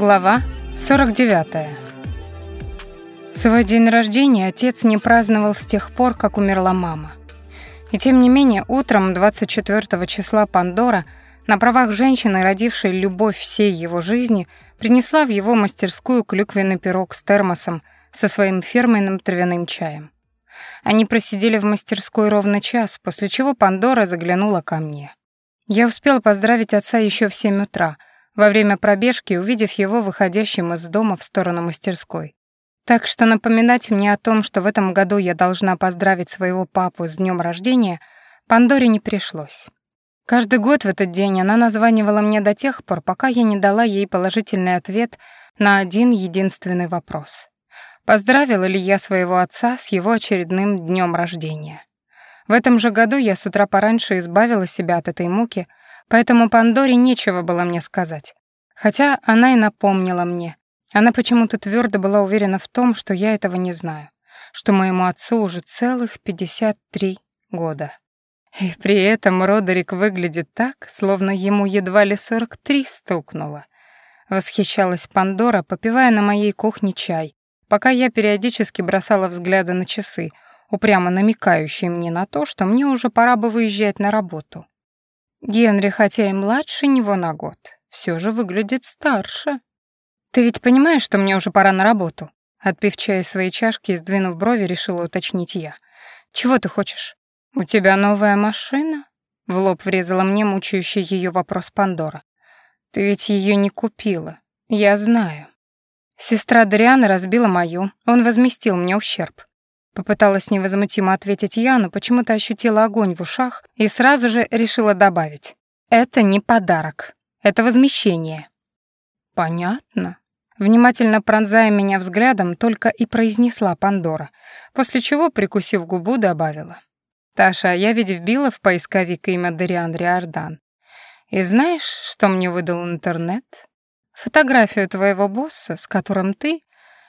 Глава 49. Свой день рождения отец не праздновал с тех пор, как умерла мама. И тем не менее, утром 24 числа Пандора, на правах женщины, родившей любовь всей его жизни, принесла в его мастерскую клюквенный пирог с термосом со своим фирменным травяным чаем. Они просидели в мастерской ровно час, после чего Пандора заглянула ко мне. Я успела поздравить отца еще в семь утра, во время пробежки, увидев его выходящим из дома в сторону мастерской. Так что напоминать мне о том, что в этом году я должна поздравить своего папу с днем рождения, Пандоре не пришлось. Каждый год в этот день она названивала мне до тех пор, пока я не дала ей положительный ответ на один единственный вопрос. Поздравила ли я своего отца с его очередным днем рождения? В этом же году я с утра пораньше избавила себя от этой муки, поэтому Пандоре нечего было мне сказать. Хотя она и напомнила мне. Она почему-то твердо была уверена в том, что я этого не знаю, что моему отцу уже целых 53 года. И при этом Родерик выглядит так, словно ему едва ли 43 стукнуло. Восхищалась Пандора, попивая на моей кухне чай, пока я периодически бросала взгляды на часы, упрямо намекающие мне на то, что мне уже пора бы выезжать на работу. Генри, хотя и младше него на год, все же выглядит старше. «Ты ведь понимаешь, что мне уже пора на работу?» Отпив чай из своей чашки и сдвинув брови, решила уточнить я. «Чего ты хочешь?» «У тебя новая машина?» В лоб врезала мне мучающий ее вопрос Пандора. «Ты ведь ее не купила. Я знаю». Сестра Дариана разбила мою, он возместил мне ущерб. Попыталась невозмутимо ответить я, но почему-то ощутила огонь в ушах и сразу же решила добавить. «Это не подарок. Это возмещение». «Понятно». Внимательно пронзая меня взглядом, только и произнесла Пандора, после чего, прикусив губу, добавила. «Таша, я ведь вбила в поисковик имя Дариан Риордан. И знаешь, что мне выдал интернет?» фотографию твоего босса, с которым ты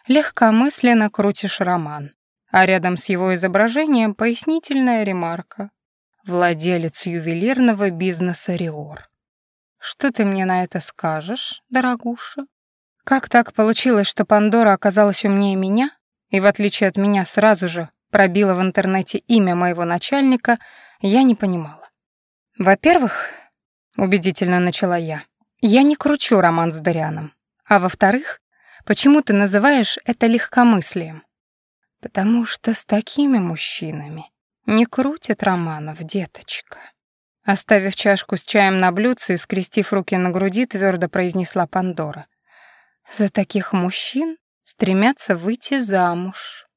легкомысленно крутишь роман, а рядом с его изображением пояснительная ремарка. Владелец ювелирного бизнеса Риор. Что ты мне на это скажешь, дорогуша? Как так получилось, что Пандора оказалась умнее меня и, в отличие от меня, сразу же пробила в интернете имя моего начальника, я не понимала. Во-первых, убедительно начала я, я не кручу роман с Дарианом. А во-вторых, почему ты называешь это легкомыслием? Потому что с такими мужчинами не крутит романов, деточка. Оставив чашку с чаем на блюдце и скрестив руки на груди, твердо произнесла Пандора. За таких мужчин стремятся выйти замуж.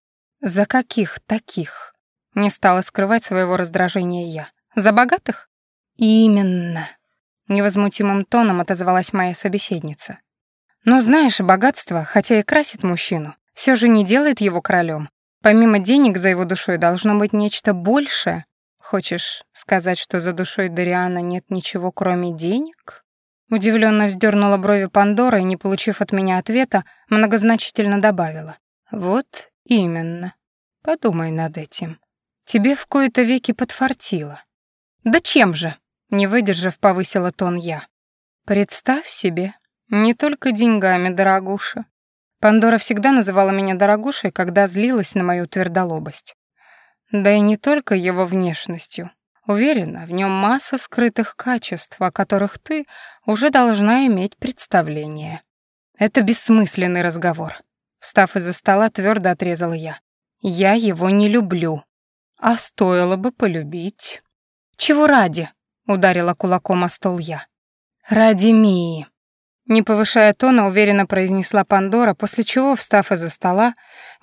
За каких таких? Не стала скрывать своего раздражения я. За богатых? Именно. Невозмутимым тоном отозвалась моя собеседница. Но знаешь, богатство, хотя и красит мужчину, все же не делает его королем. Помимо денег за его душой должно быть нечто большее. Хочешь сказать, что за душой Дариана нет ничего, кроме денег? Удивленно вздернула брови Пандора и, не получив от меня ответа, многозначительно добавила. Вот именно. Подумай над этим. Тебе в кои-то веки подфартило. Да чем же? Не выдержав, повысила тон я. Представь себе, не только деньгами, дорогуша. Пандора всегда называла меня дорогушей, когда злилась на мою твердолобость. Да и не только его внешностью. Уверена, в нем масса скрытых качеств, о которых ты уже должна иметь представление. Это бессмысленный разговор. Встав из-за стола, твердо отрезала я. Я его не люблю. А стоило бы полюбить. Чего ради? ударила кулаком о стол я. Ради Мии. Не повышая тона, уверенно произнесла Пандора, после чего, встав из-за стола,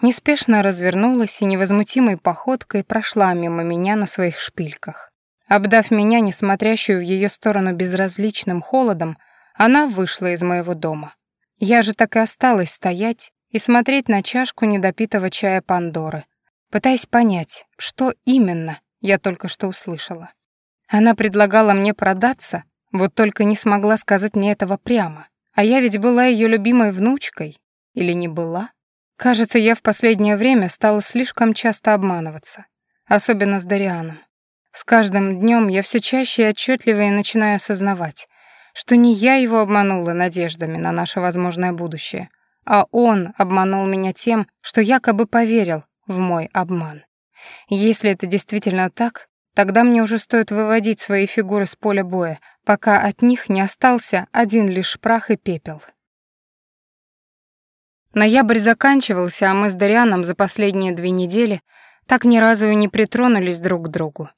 неспешно развернулась и невозмутимой походкой прошла мимо меня на своих шпильках. Обдав меня, несмотрящую в ее сторону безразличным холодом, она вышла из моего дома. Я же так и осталась стоять и смотреть на чашку недопитого чая Пандоры, пытаясь понять, что именно я только что услышала. Она предлагала мне продаться, вот только не смогла сказать мне этого прямо. А я ведь была ее любимой внучкой. Или не была? Кажется, я в последнее время стала слишком часто обманываться. Особенно с Дарианом. С каждым днем я все чаще и отчетливее начинаю осознавать, что не я его обманула надеждами на наше возможное будущее, а он обманул меня тем, что якобы поверил в мой обман. Если это действительно так, тогда мне уже стоит выводить свои фигуры с поля боя, пока от них не остался один лишь прах и пепел. Ноябрь заканчивался, а мы с Дарианом за последние две недели так ни разу и не притронулись друг к другу.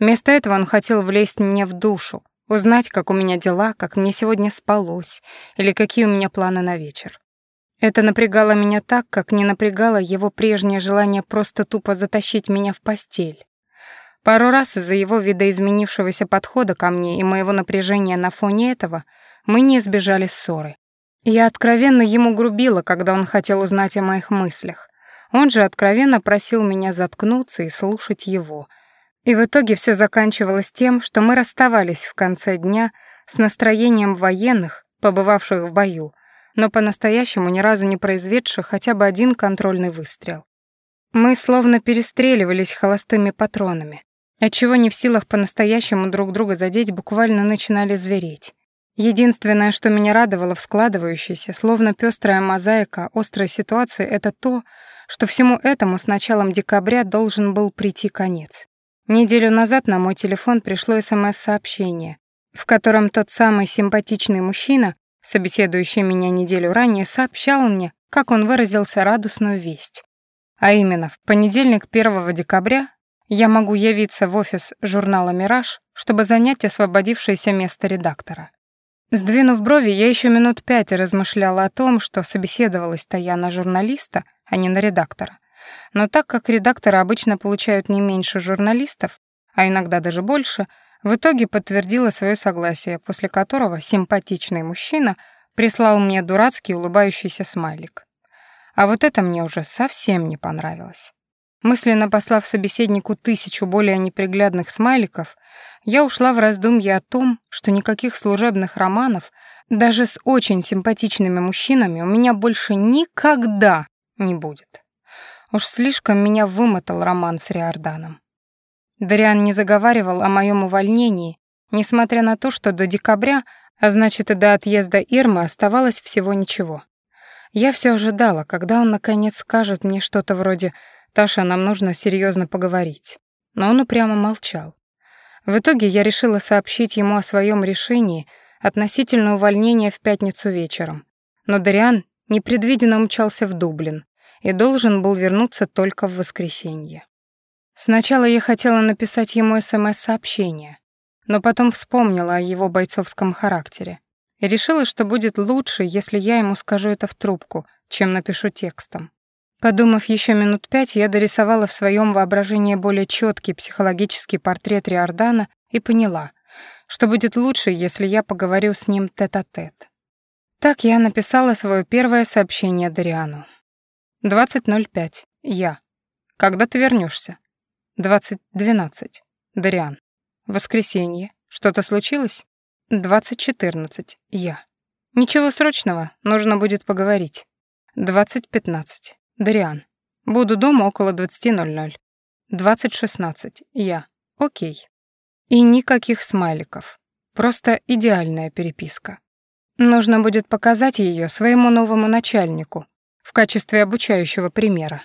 Вместо этого он хотел влезть мне в душу, узнать, как у меня дела, как мне сегодня спалось, или какие у меня планы на вечер. Это напрягало меня так, как не напрягало его прежнее желание просто тупо затащить меня в постель. Пару раз из-за его видоизменившегося подхода ко мне и моего напряжения на фоне этого мы не избежали ссоры. Я откровенно ему грубила, когда он хотел узнать о моих мыслях. Он же откровенно просил меня заткнуться и слушать его. И в итоге все заканчивалось тем, что мы расставались в конце дня с настроением военных, побывавших в бою, но по-настоящему ни разу не произведших хотя бы один контрольный выстрел. Мы словно перестреливались холостыми патронами, отчего не в силах по-настоящему друг друга задеть, буквально начинали звереть. Единственное, что меня радовало в складывающейся, словно пестрая мозаика острой ситуации, это то, что всему этому с началом декабря должен был прийти конец. Неделю назад на мой телефон пришло СМС-сообщение, в котором тот самый симпатичный мужчина собеседующий меня неделю ранее, сообщал мне, как он выразился, радостную весть. А именно, в понедельник 1 декабря я могу явиться в офис журнала «Мираж», чтобы занять освободившееся место редактора. Сдвинув брови, я еще минут пять размышляла о том, что собеседовалась-то я на журналиста, а не на редактора. Но так как редакторы обычно получают не меньше журналистов, а иногда даже больше — в итоге подтвердила свое согласие, после которого симпатичный мужчина прислал мне дурацкий улыбающийся смайлик. А вот это мне уже совсем не понравилось. Мысленно послав собеседнику тысячу более неприглядных смайликов, я ушла в раздумье о том, что никаких служебных романов даже с очень симпатичными мужчинами у меня больше никогда не будет. Уж слишком меня вымотал роман с Риорданом. Дариан не заговаривал о моем увольнении, несмотря на то, что до декабря, а значит и до отъезда Ирмы, оставалось всего ничего. Я все ожидала, когда он наконец скажет мне что-то вроде «Таша, нам нужно серьезно поговорить». Но он упрямо молчал. В итоге я решила сообщить ему о своем решении относительно увольнения в пятницу вечером. Но Дариан непредвиденно умчался в Дублин и должен был вернуться только в воскресенье. Сначала я хотела написать ему СМС-сообщение, но потом вспомнила о его бойцовском характере и решила, что будет лучше, если я ему скажу это в трубку, чем напишу текстом. Подумав еще минут пять, я дорисовала в своем воображении более четкий психологический портрет Риордана и поняла, что будет лучше, если я поговорю с ним тет-а-тет. -тет. Так я написала свое первое сообщение Дариану. 20.05. Я. Когда ты вернешься? Двадцать двенадцать. Дариан. Воскресенье. Что-то случилось? Двадцать четырнадцать. Я. Ничего срочного, нужно будет поговорить. Двадцать пятнадцать. Дариан. Буду дома около двадцати ноль ноль. Двадцать шестнадцать. Я. Окей. И никаких смайликов. Просто идеальная переписка. Нужно будет показать ее своему новому начальнику в качестве обучающего примера.